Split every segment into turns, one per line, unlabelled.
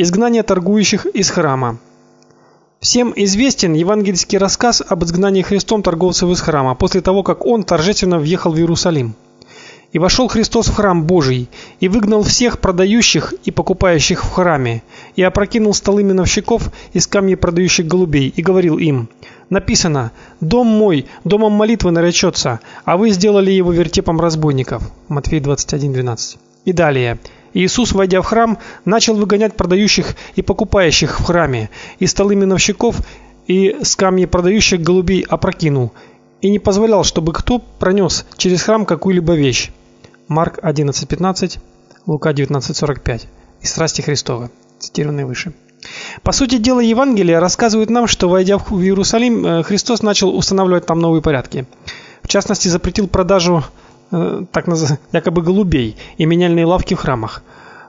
Изгнание торгующих из храма. Всем известен евангельский рассказ об изгнании Христом торговцев из храма после того, как он торжественно въехал в Иерусалим. И вошел Христос в храм Божий, и выгнал всех продающих и покупающих в храме, и опрокинул столы миновщиков и скамьи продающих голубей, и говорил им: Написано: "Дом мой домом молитвы наречется, а вы сделали его вертепом разбойников". Матфея 21:12. И далее: Иисус, войдя в храм, начал выгонять продающих и покупающих в храме, и столы миновщиков и скамьи продающих голубей опрокинул, и не позволял, чтобы кто пронес через храм какую-либо вещь. Марк 11:15, Лука 19:45. И страсти Христовы, цитированные выше. По сути дела, Евангелие рассказывает нам, что войдя в Иерусалим, э, Христос начал устанавливать там новые порядки. В частности, запретил продажу Э, так называемых якобы голубей и меняльные лавки в храмах.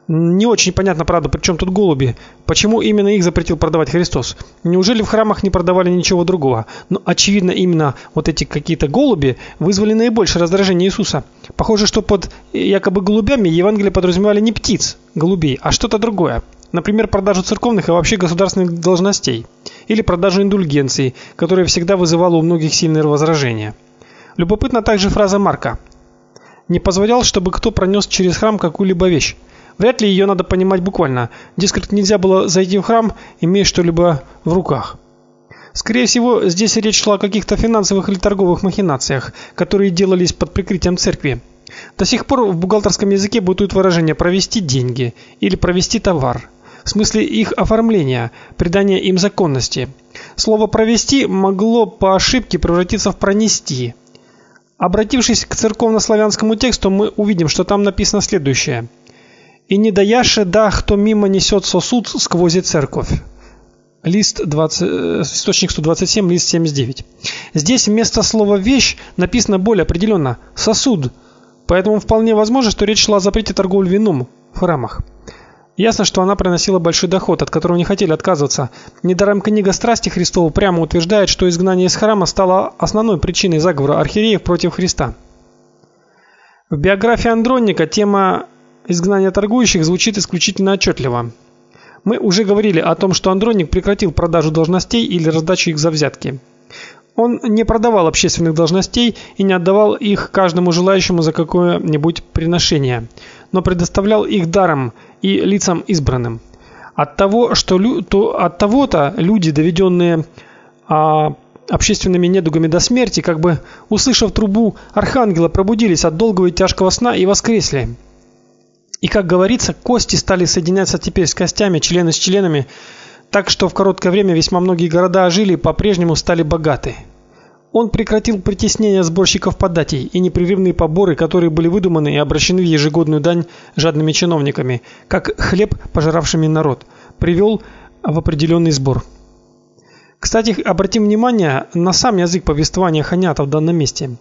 Не очень понятно, правда, при чем тут голуби? Почему именно их запретил продавать Христос? Неужели в храмах не продавали ничего другого? Но очевидно, именно вот эти какие-то голуби вызвали наибольшее раздражение Иисуса. Похоже, что под якобы голубями Евангелие подразумевали не птиц, голубей, а что-то другое. Например, продажу церковных и вообще государственных должностей или продажу индульгенций, которая всегда вызывала у многих сильное возражение. Любопытна также фраза Марка: не позволял, чтобы кто пронес через храм какую-либо вещь. Вряд ли ее надо понимать буквально. Дескать, нельзя было зайти в храм, имея что-либо в руках. Скорее всего, здесь речь шла о каких-то финансовых или торговых махинациях, которые делались под прикрытием церкви. До сих пор в бухгалтерском языке бытует выражение провести деньги или провести товар. В смысле их оформления, придания им законности. Слово провести могло по ошибке превратиться в пронести. Обратившись к церковнославянскому тексту, мы увидим, что там написано следующее: "И не даяше да, кто мимо несет сосуд сквозь церковь". Лист 20 э, источник 127, лист 79. Здесь вместо слова вещь написано более определенно сосуд. Поэтому вполне возможно, что речь шла о запрете торговли вином в храмах. Ясно, что она приносила большой доход, от которого не хотели отказываться. Недаром книга Страсти Христова прямо утверждает, что изгнание из храма стало основной причиной заговора архиереев против Христа. В биографии Андроника тема изгнания торгующих звучит исключительно отчетливо. Мы уже говорили о том, что Андроник прекратил продажу должностей или раздачу их за взятки. Он не продавал общественных должностей и не отдавал их каждому желающему за какое-нибудь приношение, но предоставлял их даром и лицам избранным. От того, что то от того-то люди, доведенные а, общественными недугами до смерти, как бы услышав трубу архангела, пробудились от долгого и тяжкого сна и воскресли. И как говорится, кости стали соединяться теперь с костями, члены с членами, так что в короткое время весьма многие города ожили и по-прежнему стали богаты. Он прекратил притеснение сборщиков податей и непрерывные поборы, которые были выдуманы и обращены в ежегодную дань жадными чиновниками, как хлеб, пожиравшими народ, привел в определенный сбор. Кстати, обратим внимание на сам язык повествования Ханята в данном месте.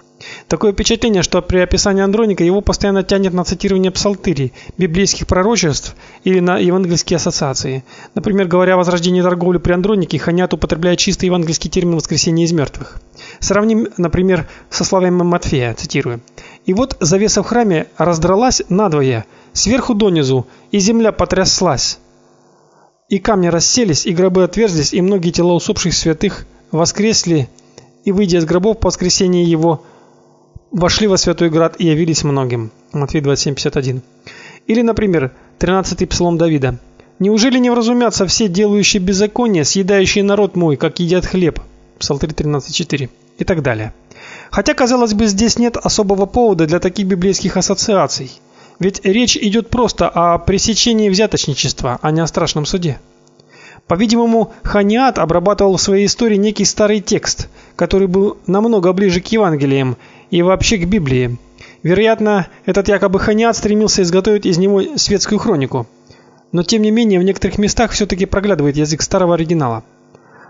Такое впечатление, что при описании Андроника его постоянно тянет на цитирование псалтырей, библейских пророчеств или на евангельские ассоциации. Например, говоря о возрождении торговли при Андронике, Ханят употребляет чисто евангельский термин воскресения из мертвых. Сравним, например, со словами Матфея, цитирую: "И вот завеса в храме раздралась надвое, сверху донизу, и земля потряслась. И камни расселись, и гробы отверзлись, и многие тела усопших святых воскресли, и выйдя из гробов по воскресении его, вошли во святой град и явились многим. Матфея 27:51. Или, например, 13-й псалом Давида. Неужели не вразумятся все делающие беззаконие, съедающие народ мой, как едят хлеб? Псалтырь 13:4 и так далее. Хотя, казалось бы, здесь нет особого повода для таких библейских ассоциаций. Ведь речь идет просто о пресечении взяточничества, а не о страшном суде. По-видимому, Ханиат обрабатывал в своей истории некий старый текст, который был намного ближе к Евангелиям и вообще к Библии. Вероятно, этот якобы Ханиат стремился изготовить из него светскую хронику. Но тем не менее, в некоторых местах все таки проглядывает язык старого оригинала.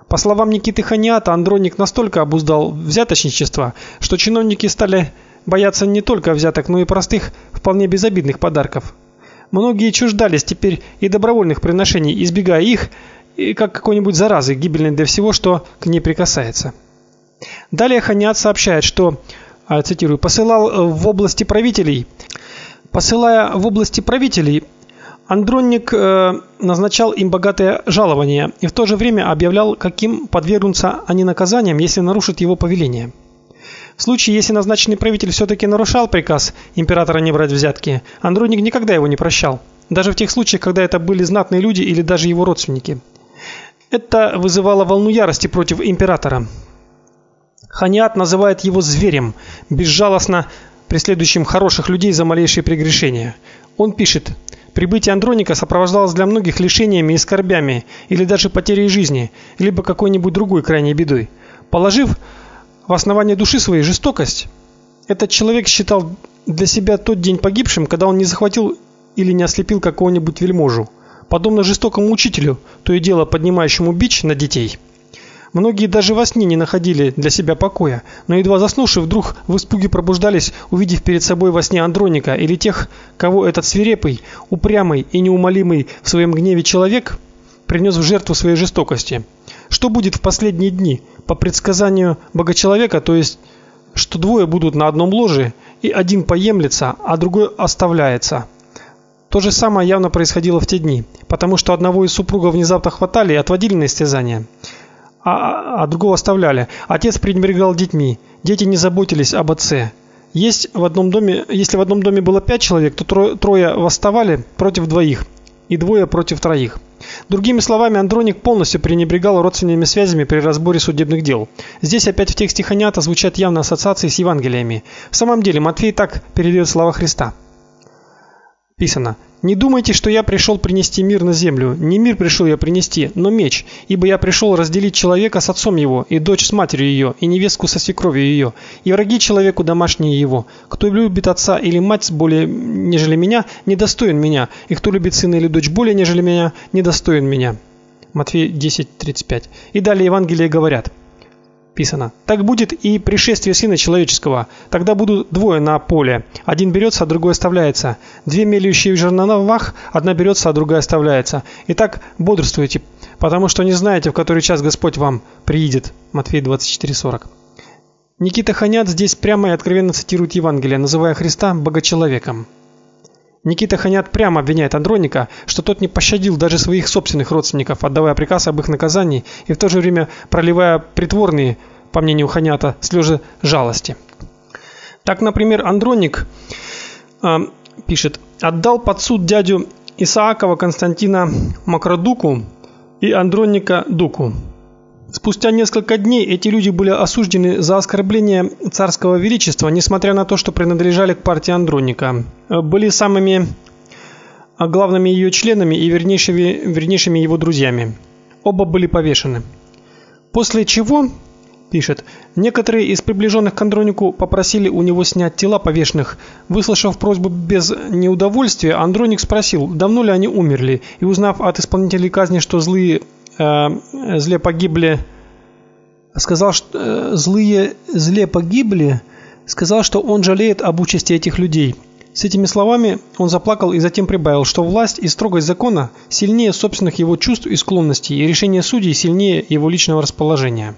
По словам Никиты Ханиата, Андроник настолько обуздал взяточничество, что чиновники стали бояться не только взяток, но и простых, вполне безобидных подарков. Многие чуждались теперь и добровольных приношений, избегая их, и как какой-нибудь заразы, гибельной для всего, что к ней прикасается. Далее Ханиат сообщает, что, а, цитирую, посылал в области правителей, посылая в области правителей Андронник э, назначал им богатое жалование и в то же время объявлял, каким подвергнутся они наказаниям, если нарушат его повеление. В случае, если назначенный правитель все таки нарушал приказ императора не брать взятки, Андроник никогда его не прощал, даже в тех случаях, когда это были знатные люди или даже его родственники. Это вызывало волну ярости против императора. Ханиат называет его зверем, безжалостно преследующим хороших людей за малейшие прегрешения. Он пишет: Прибытие Андроника сопровождалось для многих лишениями и скорбями, или даже потерей жизни, либо какой-нибудь другой крайней бедой. Положив в основание души своей жестокость, этот человек считал для себя тот день погибшим, когда он не захватил или не ослепил какого-нибудь вельможу подобно жестокому учителю, то и дело поднимающему бич на детей. Многие даже во сне не находили для себя покоя, но едва заснувши, вдруг в испуге пробуждались, увидев перед собой во сне Андроника или тех, кого этот свирепый, упрямый и неумолимый в своем гневе человек принес в жертву своей жестокости. Что будет в последние дни? По предсказанию богочеловека, то есть что двое будут на одном ложе, и один поемлется, а другой оставляется. То же самое явно происходило в те дни, потому что одного из супругов внезапно хватали и отводили на истязание, а, а другого оставляли. Отец пренебрегал детьми, дети не заботились об отце. Есть в одном доме, если в одном доме было пять человек, то трое, трое восставали против двоих и двое против троих. Другими словами, Андроник полностью пренебрегал родственными связями при разборе судебных дел. Здесь опять в тексте Ханиата звучат явно ассоциации с Евангелиями. В самом деле, Матфей так передает слова Христа. Писано: "Не думайте, что я пришел принести мир на землю. Не мир пришел я принести, но меч, ибо я пришел разделить человека с отцом его, и дочь с матерью ее, и невестку со свекровью ее, и враги человеку домашние его. Кто любит отца или мать более нежели меня, недостоин меня, и кто любит сына или дочь более нежели меня, недостоин меня". Матфея 10:35. И далее Евангелие говорят: писано: "Так будет и пришествие сына человеческого. Тогда будут двое на поле: один берется, а другой оставляется. Две мелющие в жерновах, одна берется, а другая оставляется. Итак, бодрствуйте, потому что не знаете, в который час Господь вам приидет". Матфея 24:40. Никита Ханят здесь прямо и откровенно цитирует Евангелие, называя Христа богочеловеком. Никита Ханят прямо обвиняет Андроника, что тот не пощадил даже своих собственных родственников, отдавая приказ об их наказании и в то же время проливая притворные, по мнению Ханята, слезы жалости. Так, например, Андроник э, пишет: "Отдал под суд дядю Исаакова Константина Макродуку и Андроника Дуку. Спустя несколько дней эти люди были осуждены за оскорбление царского величества, несмотря на то, что принадлежали к партии Андроника. Были самыми главными ее членами и вернейшими вернейшими его друзьями. Оба были повешены. После чего, пишет, некоторые из приближенных к Андронику попросили у него снять тела повешенных. Выслушав просьбу без неудовольствия, Андроник спросил, давно ли они умерли, и узнав от исполнителей казни, что злые зле погибли, сказал, что э, злые зле погибли, сказал, что он жалеет об участи этих людей. С этими словами он заплакал и затем прибавил, что власть и строгость закона сильнее собственных его чувств и склонностей, и решение судей сильнее его личного расположения.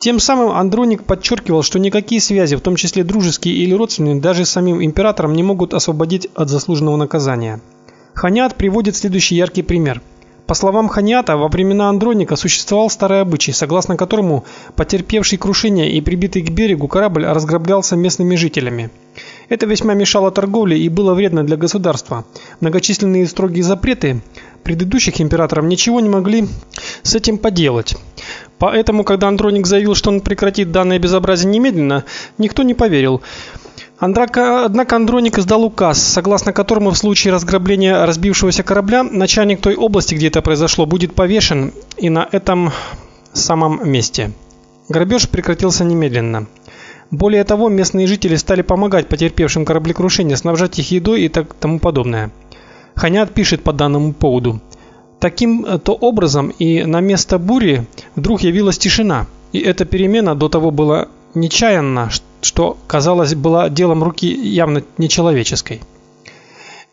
Тем самым Андроник подчеркивал, что никакие связи, в том числе дружеские или родственные, даже с самим императором не могут освободить от заслуженного наказания. Ханиат приводит следующий яркий пример. По словам Ханиата, во времена Андроника существовал старый обычай, согласно которому потерпевший крушение и прибитый к берегу корабль разграблялся местными жителями. Это весьма мешало торговле и было вредно для государства. Многочисленные строгие запреты предыдущих императоров ничего не могли с этим поделать. Поэтому, когда Андроник заявил, что он прекратит данное безобразие немедленно, никто не поверил. Андрака, однако Андроник издал указ, согласно которому в случае разграбления разбившегося корабля начальник той области, где это произошло, будет повешен и на этом самом месте. Грабеж прекратился немедленно. Более того, местные жители стали помогать потерпевшим кораблекрушение, снабжать их едой и так тому подобное. Ханят пишет по данному поводу: Таким то образом и на место бури вдруг явилась тишина, и эта перемена до того была нечаянна, что, казалось, была делом руки явно нечеловеческой.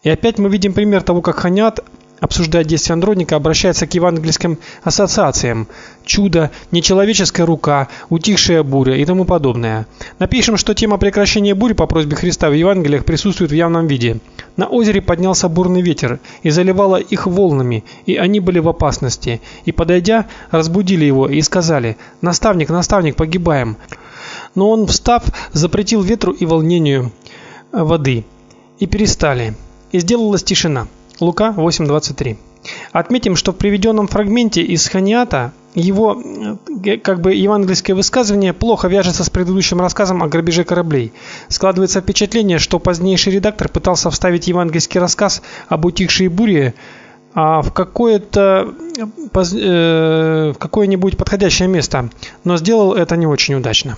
И опять мы видим пример того, как Ханят обсуждая действия Андроника, обращается к евангельским ассоциациям: чудо, нечеловеческая рука, утихшая буря и тому подобное. Напишем, что тема прекращения бури по просьбе Христа в Евангелиях присутствует в явном виде. На озере поднялся бурный ветер и заливало их волнами, и они были в опасности. И подойдя, разбудили его и сказали: "Наставник, наставник, погибаем". Но он, встав, запретил ветру и волнению воды, и перестали. И сделалась тишина. Лука 8:23. Отметим, что в приведенном фрагменте из Ханиата его э, как бы евангельское высказывание плохо вяжется с предыдущим рассказом о грабеже кораблей. Складывается впечатление, что позднейший редактор пытался вставить евангельский рассказ об утихшей буре а в какое-то э, в какое-нибудь подходящее место, но сделал это не очень удачно.